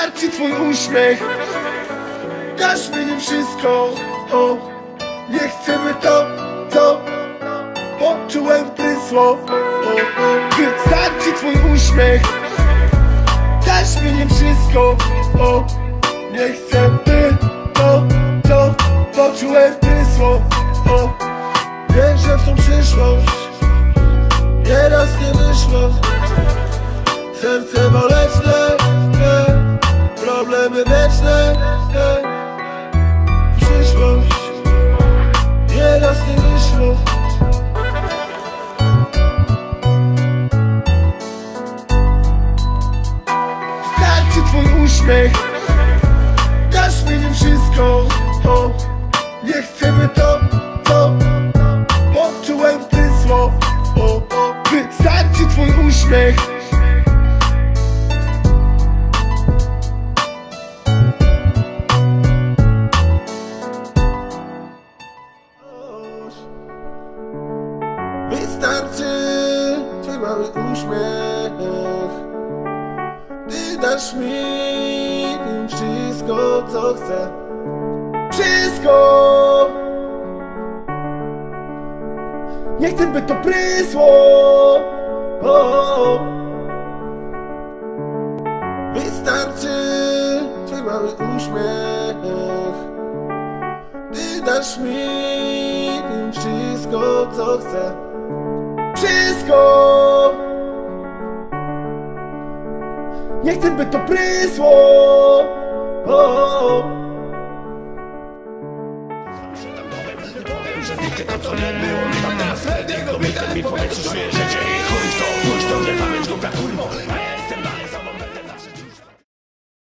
Wystarczy twój uśmiech. Dasz mi nim wszystko o, Nie chcemy to, co Poczułem prysło. Wystarczy twój uśmiech. Dasz mi nim wszystko o, Nie chcemy to, co Poczułem prysło o, Wierzę w tą przyszłość. Nieraz nie wyszło Problemy wieczne e, Przyszłość. Nieraz nie wyszło. Starczy twój uśmiech. Dasz mi nim wszystko. O, Nie chcemy to, co Poczułem prysło. Wystarczy twój uśmiech Wystarczy twój mały uśmiech. Ty dasz mi wszystko co chcę. Wszystko. Nie chcę by to prysło. O, Wystarczy twój mały uśmiech. Ty dasz mi wszystko co chcę Wszystko. Nie chcę by to prysło. O, Że nigdy to co nie było, nie mi powie, co życie I chuj to, pójdź do mnie, pamięć głupia kurwo